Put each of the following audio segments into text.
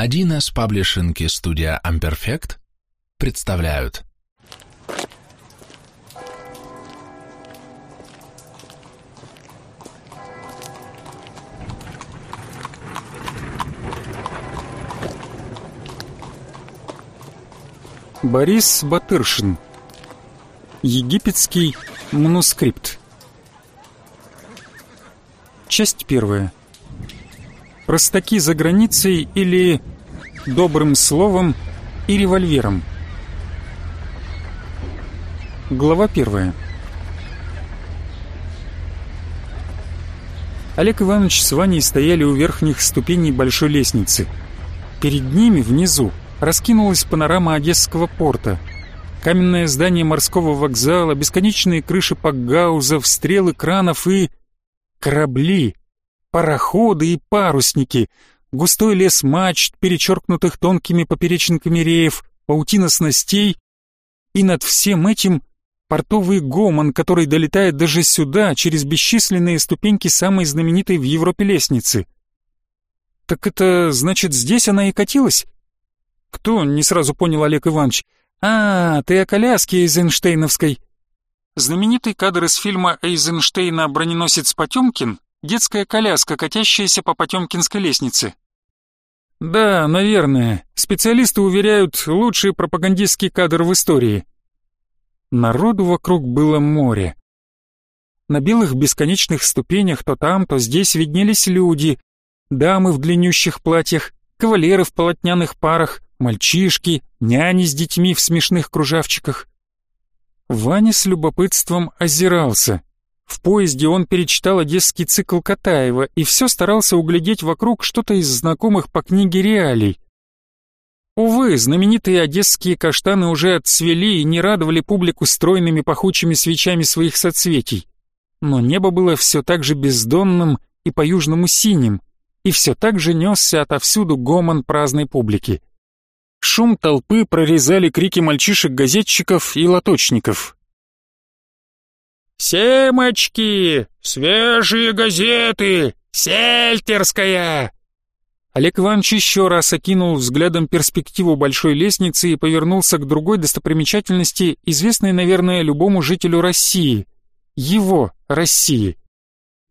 Один из паблишинки студия Amperfect представляют. Борис Батыршин. Египетский манускрипт. Часть первая простаки за границей или добрым словом и револьвером. Глава первая. Олег Иванович с Ваней стояли у верхних ступеней большой лестницы. Перед ними, внизу, раскинулась панорама Одесского порта. Каменное здание морского вокзала, бесконечные крыши пакгаузов, стрелы кранов и... корабли! пароходы и парусники, густой лес мачт, перечеркнутых тонкими поперечниками реев, паутина снастей. И над всем этим портовый гомон, который долетает даже сюда, через бесчисленные ступеньки самой знаменитой в Европе лестницы. «Так это значит, здесь она и катилась?» «Кто?» — не сразу понял Олег Иванович. «А, ты о коляске Эйзенштейновской». Знаменитый кадр из фильма Эйзенштейна «Броненосец Потемкин» Детская коляска, катящаяся по Потемкинской лестнице. Да, наверное. Специалисты уверяют, лучший пропагандистский кадр в истории. Народу вокруг было море. На белых бесконечных ступенях то там, то здесь виднелись люди, дамы в длиннющих платьях, кавалеры в полотняных парах, мальчишки, няни с детьми в смешных кружавчиках. Ваня с любопытством озирался. В поезде он перечитал одесский цикл Катаева и все старался углядеть вокруг что-то из знакомых по книге реалий. Увы, знаменитые одесские каштаны уже отцвели и не радовали публику стройными пахучими свечами своих соцветий. Но небо было все так же бездонным и по-южному синим, и все так же несся отовсюду гомон праздной публики. Шум толпы прорезали крики мальчишек-газетчиков и лоточников. «Семочки! Свежие газеты! Сельтерская!» Олег Иванович еще раз окинул взглядом перспективу большой лестницы и повернулся к другой достопримечательности, известной, наверное, любому жителю России. Его России.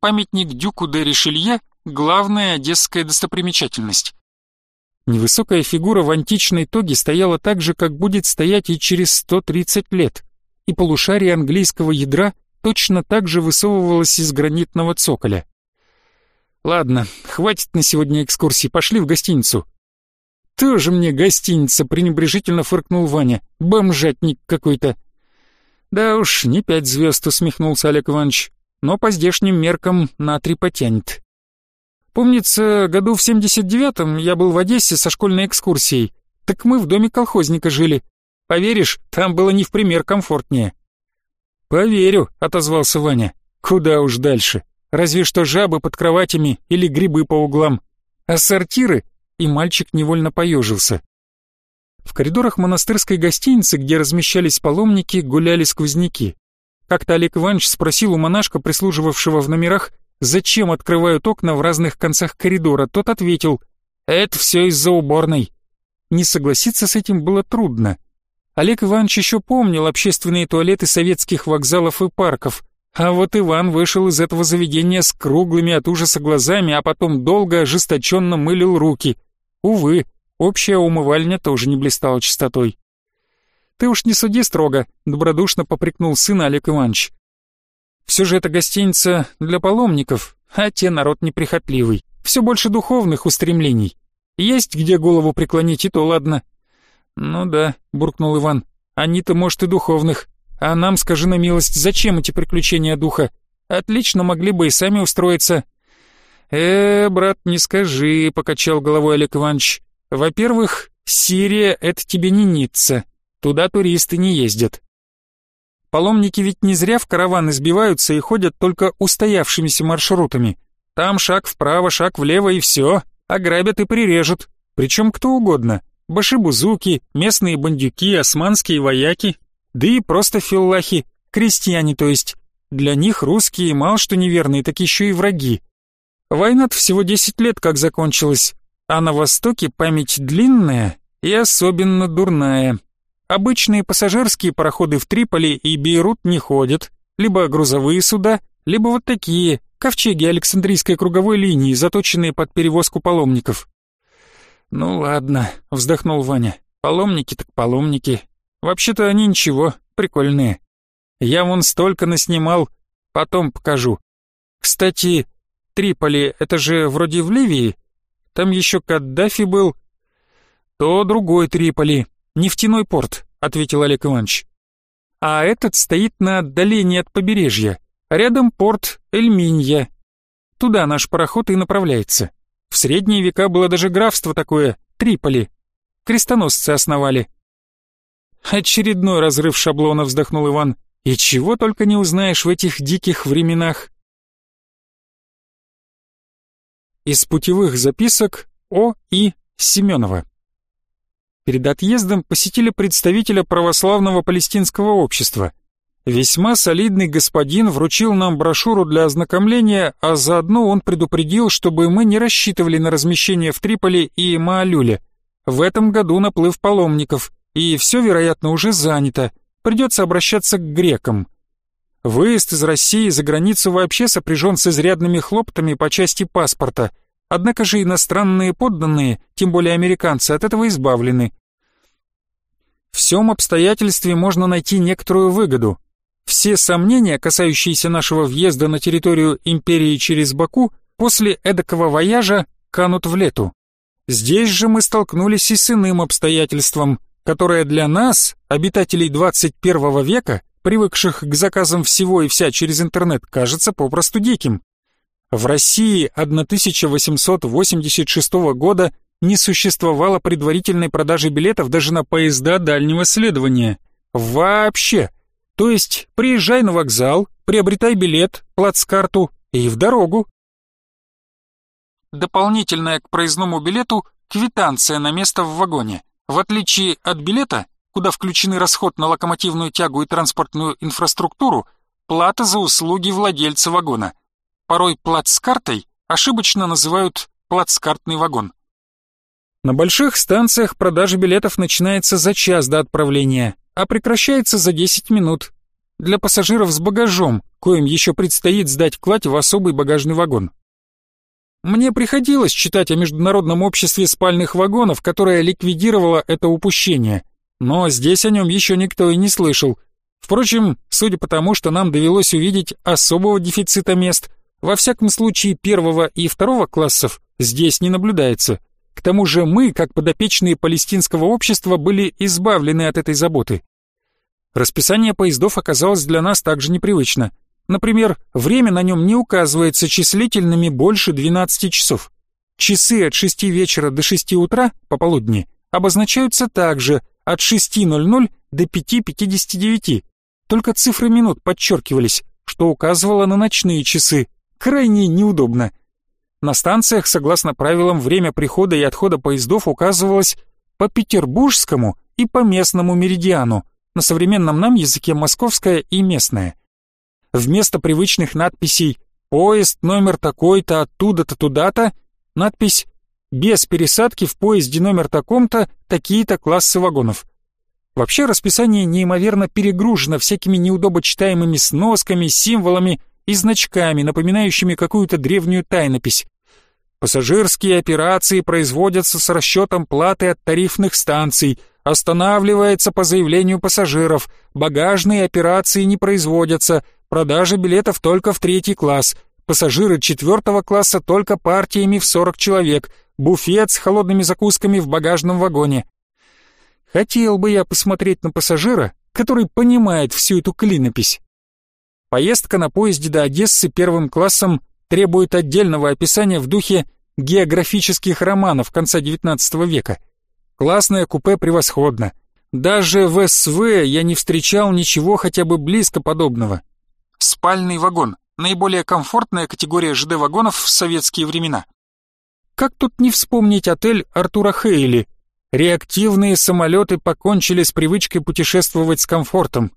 Памятник Дюку де Ришелье – главная одесская достопримечательность. Невысокая фигура в античной тоге стояла так же, как будет стоять и через 130 лет, и полушарие английского ядра – точно так же высовывалась из гранитного цоколя. «Ладно, хватит на сегодня экскурсии, пошли в гостиницу». «Тоже мне гостиница», — пренебрежительно фыркнул Ваня. «Бомжатник какой-то». «Да уж, не пять звезд», — усмехнулся Олег Иванович. «Но по здешним меркам на три потянет». Помнится, году в 79-м я был в Одессе со школьной экскурсией. Так мы в доме колхозника жили. Поверишь, там было не в пример комфортнее. «Поверю», — отозвался Ваня. «Куда уж дальше. Разве что жабы под кроватями или грибы по углам. А сортиры...» И мальчик невольно поежился. В коридорах монастырской гостиницы, где размещались паломники, гуляли сквозняки. Как-то Олег Иванович спросил у монашка, прислуживавшего в номерах, зачем открывают окна в разных концах коридора. Тот ответил, «Это все из-за уборной». Не согласиться с этим было трудно. Олег Иванович еще помнил общественные туалеты советских вокзалов и парков, а вот Иван вышел из этого заведения с круглыми от ужаса глазами, а потом долго ожесточенно мылил руки. Увы, общая умывальня тоже не блистала чистотой. «Ты уж не суди строго», — добродушно попрекнул сын Олег Иванович. «Все же это гостиница для паломников, а те народ неприхотливый, все больше духовных устремлений. Есть где голову преклонить, и то ладно, «Ну да», — буркнул Иван, — «они-то, может, и духовных. А нам, скажи на милость, зачем эти приключения духа? Отлично могли бы и сами устроиться». «Э, брат, не скажи», — покачал головой Олег Иванович. «Во-первых, Сирия — это тебе не Ницца. Туда туристы не ездят». Паломники ведь не зря в караваны сбиваются и ходят только устоявшимися маршрутами. Там шаг вправо, шаг влево и все, ограбят а и прирежут. Причем кто угодно башибузуки, местные бандюки, османские вояки, да и просто филлахи, крестьяне то есть. Для них русские мало что неверные, так еще и враги. Война-то всего 10 лет как закончилась, а на Востоке память длинная и особенно дурная. Обычные пассажирские пароходы в Триполи и Бейрут не ходят, либо грузовые суда, либо вот такие, ковчеги Александрийской круговой линии, заточенные под перевозку паломников. «Ну ладно», — вздохнул Ваня. «Паломники так паломники. Вообще-то они ничего, прикольные. Я вон столько наснимал, потом покажу. Кстати, Триполи — это же вроде в Ливии. Там еще Каддафи был. То другой Триполи, нефтяной порт», — ответил Олег Иванович. «А этот стоит на отдалении от побережья. Рядом порт Эльминья. Туда наш пароход и направляется». В средние века было даже графство такое, Триполи. Крестоносцы основали. Очередной разрыв шаблона, вздохнул Иван. И чего только не узнаешь в этих диких временах. Из путевых записок О. И. Семенова. Перед отъездом посетили представителя православного палестинского общества. Весьма солидный господин вручил нам брошюру для ознакомления, а заодно он предупредил, чтобы мы не рассчитывали на размещение в Триполи и Маалюле. В этом году наплыв паломников, и все, вероятно, уже занято. Придется обращаться к грекам. Выезд из России за границу вообще сопряжен с изрядными хлоптами по части паспорта. Однако же иностранные подданные, тем более американцы, от этого избавлены. В всем обстоятельстве можно найти некоторую выгоду – все сомнения, касающиеся нашего въезда на территорию империи через Баку, после эдакого вояжа канут в лету. Здесь же мы столкнулись и с иным обстоятельством, которое для нас, обитателей 21 века, привыкших к заказам всего и вся через интернет, кажется попросту диким. В России 1886 года не существовало предварительной продажи билетов даже на поезда дальнего следования. Вообще! То есть приезжай на вокзал, приобретай билет, плацкарту и в дорогу. Дополнительная к проездному билету квитанция на место в вагоне. В отличие от билета, куда включены расход на локомотивную тягу и транспортную инфраструктуру, плата за услуги владельца вагона. Порой плацкартой ошибочно называют плацкартный вагон. На больших станциях продажа билетов начинается за час до отправления, а прекращается за 10 минут. Для пассажиров с багажом, коим еще предстоит сдать кладь в особый багажный вагон. Мне приходилось читать о Международном обществе спальных вагонов, которое ликвидировало это упущение, но здесь о нем еще никто и не слышал. Впрочем, судя по тому, что нам довелось увидеть особого дефицита мест, во всяком случае первого и второго классов здесь не наблюдается – к тому же мы, как подопечные палестинского общества, были избавлены от этой заботы. Расписание поездов оказалось для нас также непривычно. Например, время на нем не указывается числительными больше 12 часов. Часы от 6 вечера до 6 утра пополудни обозначаются также от 6.00 до 5.59, только цифры минут подчеркивались, что указывало на ночные часы. Крайне неудобно. На станциях, согласно правилам, время прихода и отхода поездов указывалось по петербургскому и по местному меридиану, на современном нам языке московское и местное. Вместо привычных надписей «Поезд номер такой-то, оттуда-то, туда-то» надпись «Без пересадки в поезде номер таком-то, такие-то классы вагонов». Вообще расписание неимоверно перегружено всякими неудобочитаемыми сносками, символами, и значками, напоминающими какую-то древнюю тайнопись. Пассажирские операции производятся с расчетом платы от тарифных станций, останавливается по заявлению пассажиров, багажные операции не производятся, продажа билетов только в третий класс, пассажиры четвертого класса только партиями в 40 человек, буфет с холодными закусками в багажном вагоне. Хотел бы я посмотреть на пассажира, который понимает всю эту клинопись. Поездка на поезде до Одессы первым классом требует отдельного описания в духе географических романов конца XIX века. Классное купе превосходно. Даже в СВ я не встречал ничего хотя бы близко подобного. Спальный вагон – наиболее комфортная категория ЖД-вагонов в советские времена. Как тут не вспомнить отель Артура Хейли? Реактивные самолеты покончили с привычкой путешествовать с комфортом.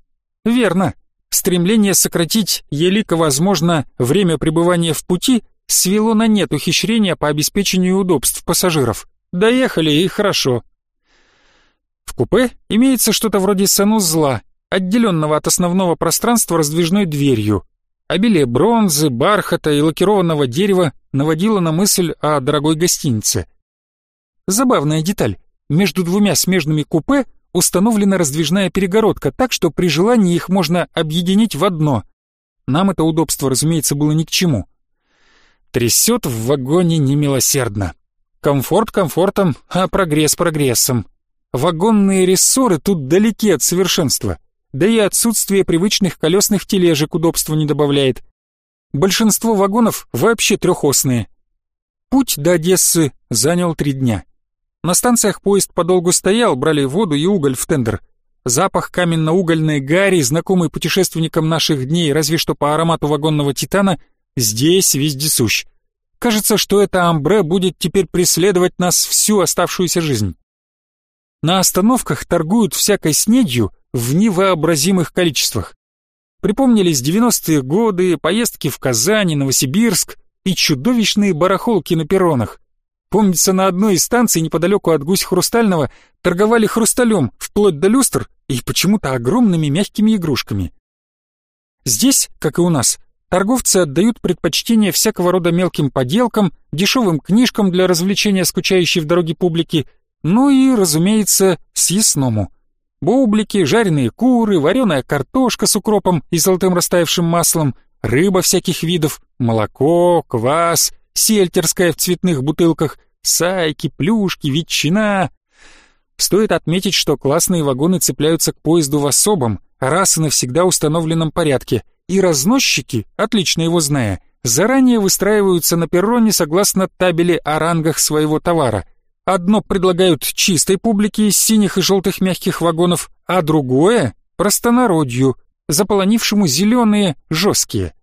Верно, Стремление сократить, елико возможно, время пребывания в пути свело на нет ухищрения по обеспечению удобств пассажиров. Доехали и хорошо. В купе имеется что-то вроде санузла, отделенного от основного пространства раздвижной дверью. Обилие бронзы, бархата и лакированного дерева наводило на мысль о дорогой гостинице. Забавная деталь. Между двумя смежными купе – установлена раздвижная перегородка, так что при желании их можно объединить в одно. Нам это удобство, разумеется, было ни к чему. Трясет в вагоне немилосердно. Комфорт комфортом, а прогресс прогрессом. Вагонные рессоры тут далеки от совершенства, да и отсутствие привычных колесных тележек удобства не добавляет. Большинство вагонов вообще трехосные. Путь до Одессы занял три дня. На станциях поезд подолгу стоял, брали воду и уголь в тендер. Запах каменно-угольной гари, знакомый путешественникам наших дней, разве что по аромату вагонного титана, здесь вездесущ. Кажется, что это амбре будет теперь преследовать нас всю оставшуюся жизнь. На остановках торгуют всякой снедью в невообразимых количествах. Припомнились девяностые годы, поездки в Казань, Новосибирск и чудовищные барахолки на перронах. Помнится, на одной из станций неподалеку от гусь хрустального торговали хрусталем вплоть до люстр и почему-то огромными мягкими игрушками. Здесь, как и у нас, торговцы отдают предпочтение всякого рода мелким поделкам, дешевым книжкам для развлечения скучающей в дороге публики, ну и, разумеется, съестному. Бублики, жареные куры, вареная картошка с укропом и золотым растаявшим маслом, рыба всяких видов, молоко, квас — сельтерская в цветных бутылках, сайки, плюшки, ветчина. Стоит отметить, что классные вагоны цепляются к поезду в особом, раз и навсегда установленном порядке, и разносчики, отлично его зная, заранее выстраиваются на перроне согласно табели о рангах своего товара. Одно предлагают чистой публике из синих и желтых мягких вагонов, а другое — простонародью, заполонившему зеленые, жесткие.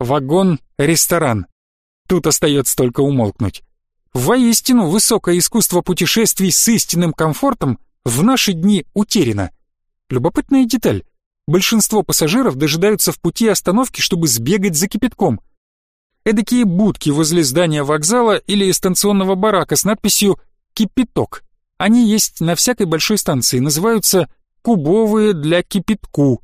Вагон-ресторан. Тут остается только умолкнуть. Воистину, высокое искусство путешествий с истинным комфортом в наши дни утеряно. Любопытная деталь. Большинство пассажиров дожидаются в пути остановки, чтобы сбегать за кипятком. Эдакие будки возле здания вокзала или станционного барака с надписью «Кипяток». Они есть на всякой большой станции, называются «кубовые для кипятку».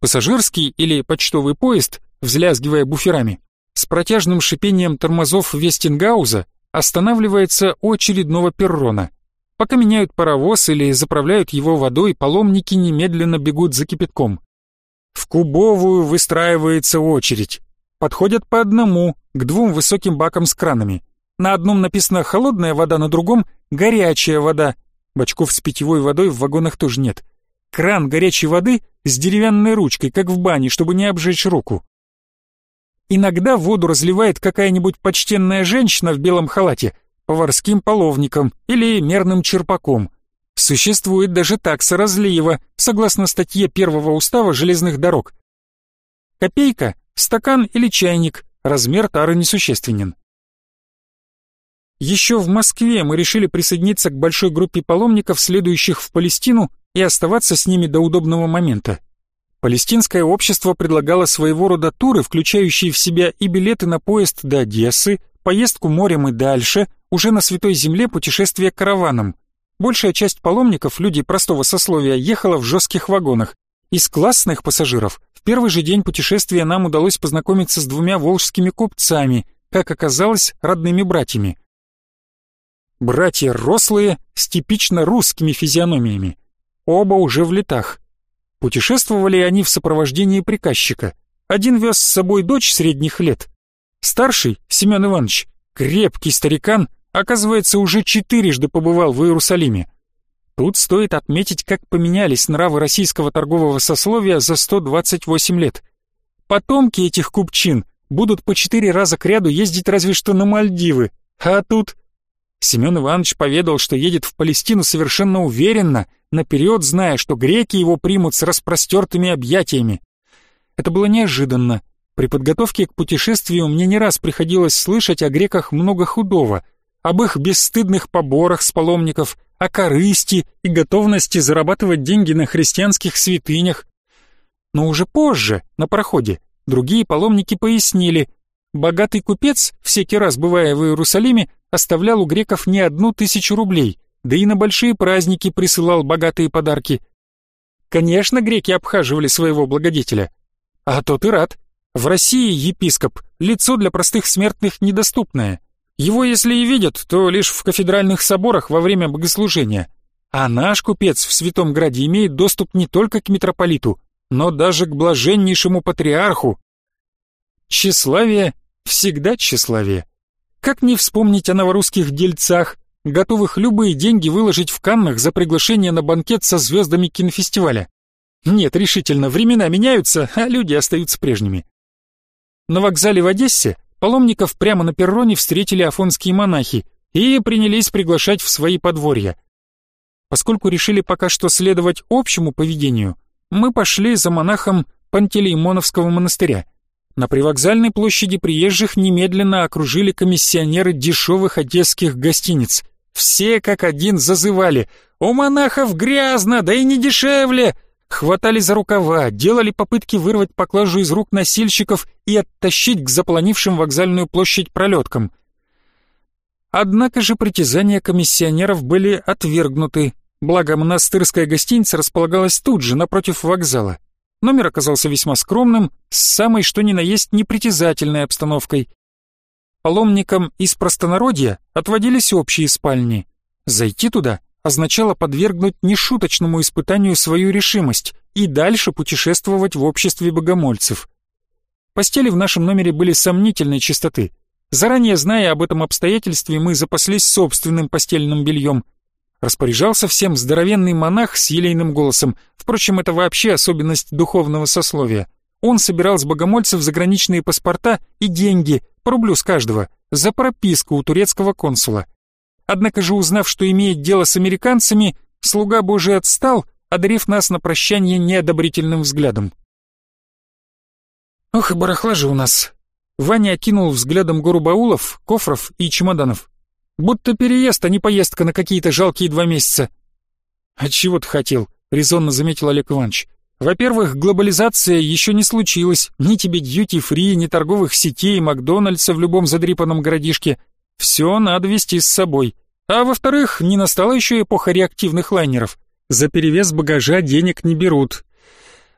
Пассажирский или почтовый поезд, взлязгивая буферами, с протяжным шипением тормозов Вестингауза останавливается очередного перрона. Пока меняют паровоз или заправляют его водой, паломники немедленно бегут за кипятком. В кубовую выстраивается очередь. Подходят по одному, к двум высоким бакам с кранами. На одном написано «холодная вода», на другом «горячая вода». Бачков с питьевой водой в вагонах тоже нет. Кран горячей воды с деревянной ручкой, как в бане, чтобы не обжечь руку. Иногда воду разливает какая-нибудь почтенная женщина в белом халате, поварским половником или мерным черпаком. Существует даже такса разлива, согласно статье первого устава железных дорог. Копейка, стакан или чайник, размер тары несущественен. Еще в Москве мы решили присоединиться к большой группе паломников, следующих в Палестину, и оставаться с ними до удобного момента. Палестинское общество предлагало своего рода туры, включающие в себя и билеты на поезд до Одессы, поездку морем и дальше, уже на Святой Земле путешествие караваном. Большая часть паломников, люди простого сословия, ехала в жестких вагонах. Из классных пассажиров в первый же день путешествия нам удалось познакомиться с двумя волжскими купцами, как оказалось, родными братьями. Братья рослые, с типично русскими физиономиями. Оба уже в летах – Путешествовали они в сопровождении приказчика. Один вез с собой дочь средних лет. Старший, Семен Иванович, крепкий старикан, оказывается, уже четырежды побывал в Иерусалиме. Тут стоит отметить, как поменялись нравы российского торгового сословия за 128 лет. Потомки этих купчин будут по четыре раза к ряду ездить разве что на Мальдивы, а тут Семен Иванович поведал, что едет в Палестину совершенно уверенно, наперед зная, что греки его примут с распростертыми объятиями. Это было неожиданно. При подготовке к путешествию мне не раз приходилось слышать о греках много худого, об их бесстыдных поборах с паломников, о корысти и готовности зарабатывать деньги на христианских святынях. Но уже позже, на проходе, другие паломники пояснили, Богатый купец, всякий раз бывая в Иерусалиме, оставлял у греков не одну тысячу рублей, да и на большие праздники присылал богатые подарки. Конечно, греки обхаживали своего благодетеля. А тот и рад. В России епископ – лицо для простых смертных недоступное. Его, если и видят, то лишь в кафедральных соборах во время богослужения. А наш купец в Святом Граде имеет доступ не только к митрополиту, но даже к блаженнейшему патриарху. Тщеславие всегда тщеславе. Как не вспомнить о новорусских дельцах, готовых любые деньги выложить в Каннах за приглашение на банкет со звездами кинофестиваля? Нет, решительно, времена меняются, а люди остаются прежними. На вокзале в Одессе паломников прямо на перроне встретили афонские монахи и принялись приглашать в свои подворья. Поскольку решили пока что следовать общему поведению, мы пошли за монахом Пантелеймоновского монастыря – на привокзальной площади приезжих немедленно окружили комиссионеры дешевых одесских гостиниц. Все как один зазывали «У монахов грязно, да и не дешевле!» Хватали за рукава, делали попытки вырвать поклажу из рук носильщиков и оттащить к запланившим вокзальную площадь пролеткам. Однако же притязания комиссионеров были отвергнуты, благо монастырская гостиница располагалась тут же, напротив вокзала. Номер оказался весьма скромным, с самой что ни на есть непритязательной обстановкой. Паломникам из простонародья отводились общие спальни. Зайти туда означало подвергнуть нешуточному испытанию свою решимость и дальше путешествовать в обществе богомольцев. Постели в нашем номере были сомнительной чистоты. Заранее зная об этом обстоятельстве, мы запаслись собственным постельным бельем – Распоряжался всем здоровенный монах с елейным голосом. Впрочем, это вообще особенность духовного сословия. Он собирал с богомольцев заграничные паспорта и деньги, по рублю с каждого, за прописку у турецкого консула. Однако же, узнав, что имеет дело с американцами, слуга Божий отстал, одарив нас на прощание неодобрительным взглядом. «Ох, и барахла же у нас!» Ваня окинул взглядом гору баулов, кофров и чемоданов. Будто переезд, а не поездка на какие-то жалкие два месяца. А чего ты хотел? резонно заметил Олег Иванович. Во-первых, глобализация еще не случилась. Ни тебе дьюти-фри, ни торговых сетей, Макдональдса в любом задрипанном городишке. Все надо вести с собой. А во-вторых, не настала еще эпоха реактивных лайнеров. За перевес багажа денег не берут.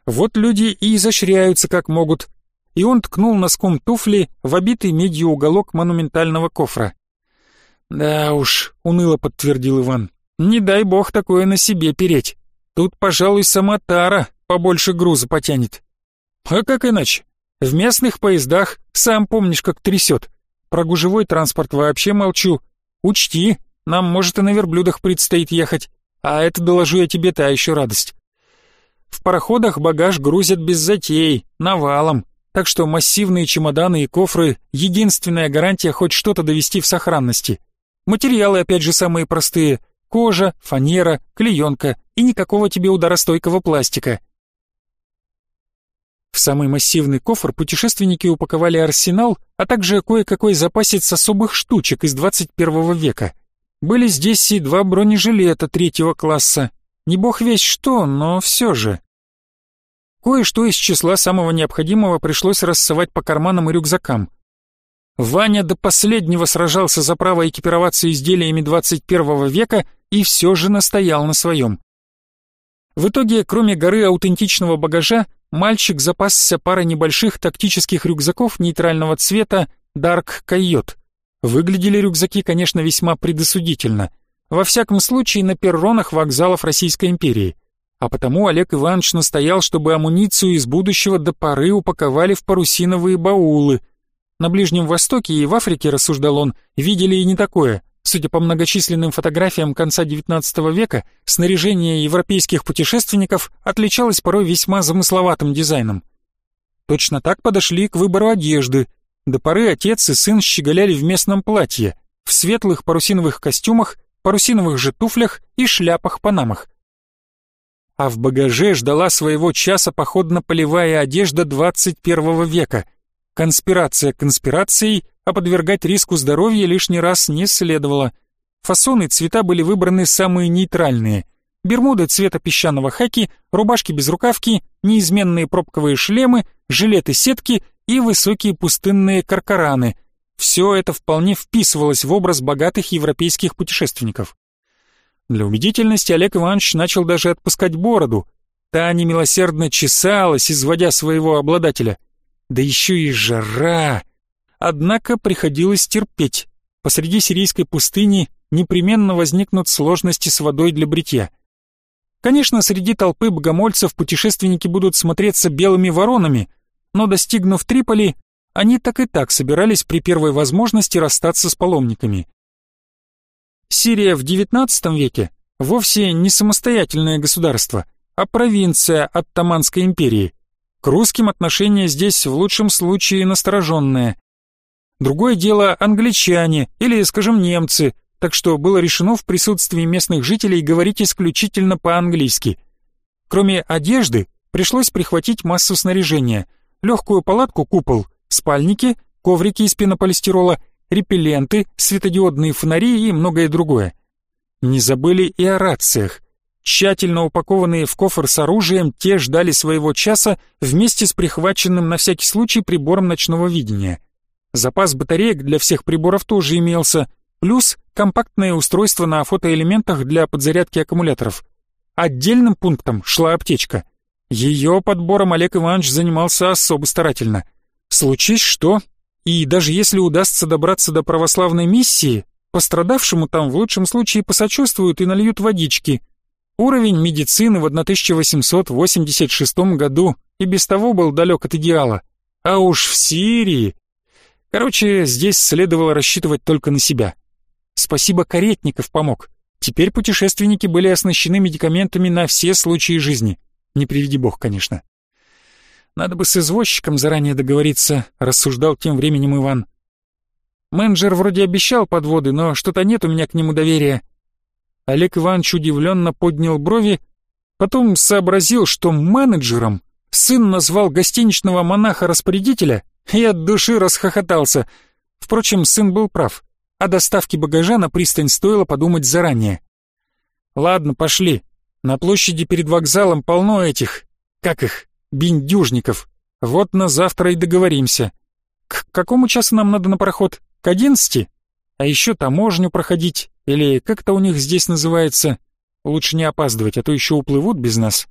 Вот люди и изощряются как могут. И он ткнул носком туфли в обитый медью уголок монументального кофра. «Да уж», — уныло подтвердил Иван, — «не дай бог такое на себе переть. Тут, пожалуй, сама тара побольше груза потянет». «А как иначе? В местных поездах сам помнишь, как трясет. Про гужевой транспорт вообще молчу. Учти, нам, может, и на верблюдах предстоит ехать, а это, доложу я тебе, та еще радость». В пароходах багаж грузят без затей, навалом, так что массивные чемоданы и кофры — единственная гарантия хоть что-то довести в сохранности — Материалы опять же самые простые. Кожа, фанера, клеенка и никакого тебе ударостойкого пластика. В самый массивный кофр путешественники упаковали арсенал, а также кое-какой запасец особых штучек из 21 века. Были здесь и два бронежилета третьего класса. Не бог весь что, но все же. Кое-что из числа самого необходимого пришлось рассовать по карманам и рюкзакам. Ваня до последнего сражался за право экипироваться изделиями 21 века и все же настоял на своем. В итоге, кроме горы аутентичного багажа, мальчик запасся парой небольших тактических рюкзаков нейтрального цвета Dark Coyote. Выглядели рюкзаки, конечно, весьма предосудительно. Во всяком случае, на перронах вокзалов Российской империи. А потому Олег Иванович настоял, чтобы амуницию из будущего до поры упаковали в парусиновые баулы – на Ближнем Востоке и в Африке, рассуждал он, видели и не такое. Судя по многочисленным фотографиям конца XIX века, снаряжение европейских путешественников отличалось порой весьма замысловатым дизайном. Точно так подошли к выбору одежды. До поры отец и сын щеголяли в местном платье, в светлых парусиновых костюмах, парусиновых же туфлях и шляпах-панамах. А в багаже ждала своего часа походно-полевая одежда XXI века – Конспирация конспирацией, а подвергать риску здоровья лишний раз не следовало. Фасоны цвета были выбраны самые нейтральные. Бермуды цвета песчаного хаки, рубашки без рукавки, неизменные пробковые шлемы, жилеты-сетки и высокие пустынные каркараны. Все это вполне вписывалось в образ богатых европейских путешественников. Для убедительности Олег Иванович начал даже отпускать бороду. Та немилосердно чесалась, изводя своего обладателя да еще и жара. Однако приходилось терпеть. Посреди сирийской пустыни непременно возникнут сложности с водой для бритья. Конечно, среди толпы богомольцев путешественники будут смотреться белыми воронами, но достигнув Триполи, они так и так собирались при первой возможности расстаться с паломниками. Сирия в XIX веке вовсе не самостоятельное государство, а провинция Оттаманской империи. К русским отношение здесь в лучшем случае настороженное. Другое дело англичане или, скажем, немцы, так что было решено в присутствии местных жителей говорить исключительно по-английски. Кроме одежды, пришлось прихватить массу снаряжения. Легкую палатку-купол, спальники, коврики из пенополистирола, репелленты, светодиодные фонари и многое другое. Не забыли и о рациях. Тщательно упакованные в кофр с оружием, те ждали своего часа вместе с прихваченным на всякий случай прибором ночного видения. Запас батареек для всех приборов тоже имелся, плюс компактное устройство на фотоэлементах для подзарядки аккумуляторов. Отдельным пунктом шла аптечка. Ее подбором Олег Иванович занимался особо старательно. Случись что, и даже если удастся добраться до православной миссии, пострадавшему там в лучшем случае посочувствуют и нальют водички – Уровень медицины в 1886 году и без того был далек от идеала. А уж в Сирии... Короче, здесь следовало рассчитывать только на себя. Спасибо, Каретников помог. Теперь путешественники были оснащены медикаментами на все случаи жизни. Не приведи бог, конечно. Надо бы с извозчиком заранее договориться, рассуждал тем временем Иван. Менеджер вроде обещал подводы, но что-то нет у меня к нему доверия. Олег Иванович удивленно поднял брови, потом сообразил, что менеджером сын назвал гостиничного монаха-распорядителя и от души расхохотался. Впрочем, сын был прав. О доставке багажа на пристань стоило подумать заранее. «Ладно, пошли. На площади перед вокзалом полно этих... Как их? Биндюжников. Вот на завтра и договоримся. К какому часу нам надо на пароход? К одиннадцати? А еще таможню проходить, или как-то у них здесь называется. Лучше не опаздывать, а то еще уплывут без нас.